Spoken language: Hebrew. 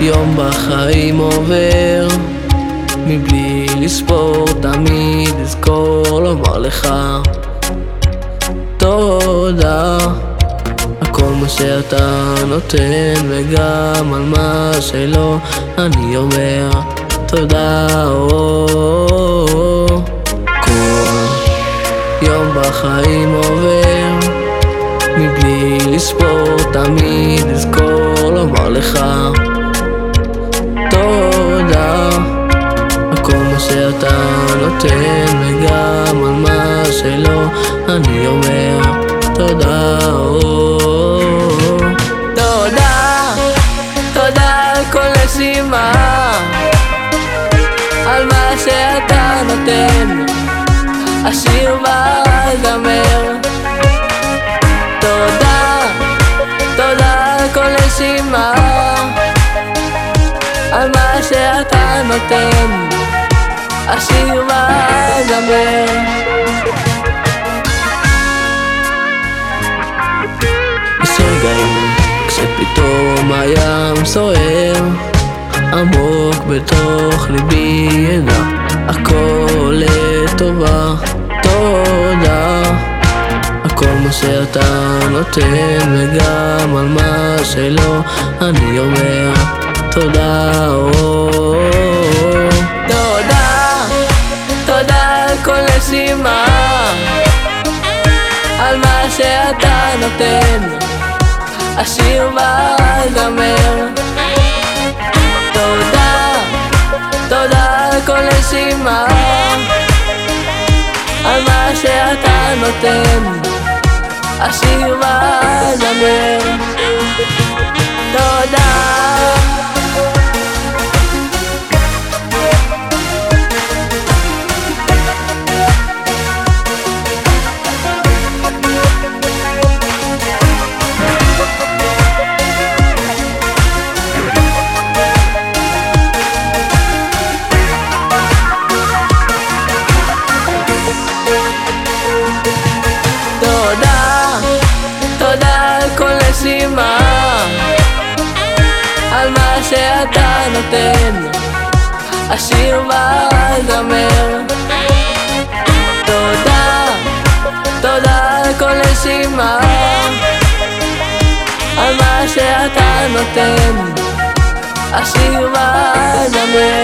יום בחיים עובר מבלי לספור תמיד אזכור לומר לך תודה הכל מה שאתה נותן וגם על מה שלא אני אומר. תודה כל יום בחיים עובר. מבלי לספור תמיד אזכור לומר לך. נותן וגם על מה שלא אני אומר נשימה על מה שאתה נותן. השיר והזמר תודה, תודה על כל נשימה על מה שאתה נותן. השיר והזמר יש רגעים כשפתאום הים סוער עמוק בתוך ליבי ידע הכל לטובה, תודה. הכל מה שאתה נותן וגם על מה שלא אני אומר. תודה נשימה. על מה שאתה נותן. השיר והזמר שאתה נותן השיר והזמר נשימה על מה שאתה נותן השיר והזמר תודה, תודה על כל נשימה. על מה שאתה נותן השיר והזמר